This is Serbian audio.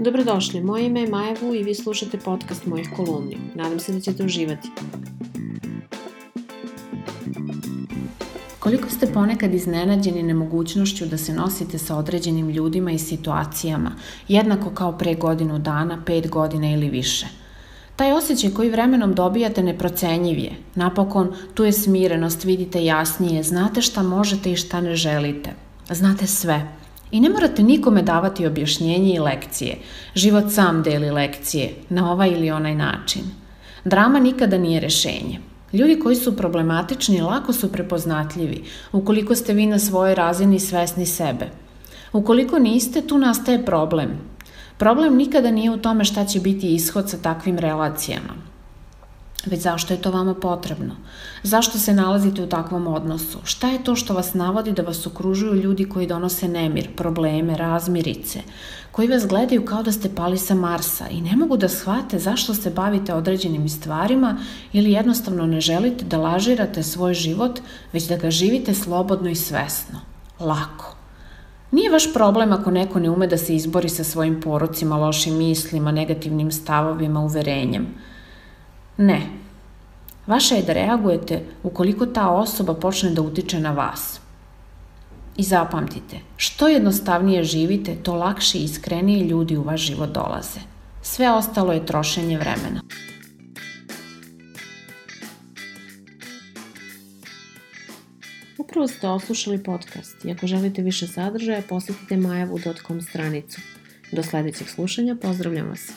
Dobrodošli, moje ime je Maja Vu i vi slušate podcast mojih kolumni. Nadam se da ćete uživati. Koliko ste ponekad iznenađeni nemogućnošću da se nosite sa određenim ljudima i situacijama, jednako kao pre godinu dana, pet godina ili više? Taj osjećaj koji vremenom dobijate neprocenjiv je. Napokon, tu je smirenost, vidite jasnije, znate šta možete i šta ne želite. Znate sve. I ne morate nikome davati objašnjenje i lekcije. Život sam deli lekcije, na ovaj ili onaj način. Drama nikada nije rešenje. Ljudi koji su problematični lako su prepoznatljivi, ukoliko ste vi na svojoj razini svesni sebe. Ukoliko niste, tu nastaje problem. Problem nikada nije u tome šta će biti ishod sa takvim relacijama već zašto je to vama potrebno? Zašto se nalazite u takvom odnosu? Šta je to što vas navodi da vas okružuju ljudi koji donose nemir, probleme, razmirice, koji vas gledaju kao da ste pali sa Marsa i ne mogu da shvate zašto se bavite određenim stvarima ili jednostavno ne želite da lažirate svoj život, već da ga živite slobodno i svesno. Lako. Nije vaš problem ako neko ne ume da se izbori sa svojim porocima, lošim mislima, negativnim stavovima, uverenjem – Ne. Vaše je da reagujete ukoliko ta osoba počne da utiče na vas. I zapamtite, što jednostavnije živite, to lakše i iskrenije ljudi u vaš život dolaze. Sve ostalo je trošenje vremena. Upravo ste oslušali podcast i ako želite više sadržaja, posetite majavu.com stranicu. Do sledećeg slušanja, pozdravljam vas.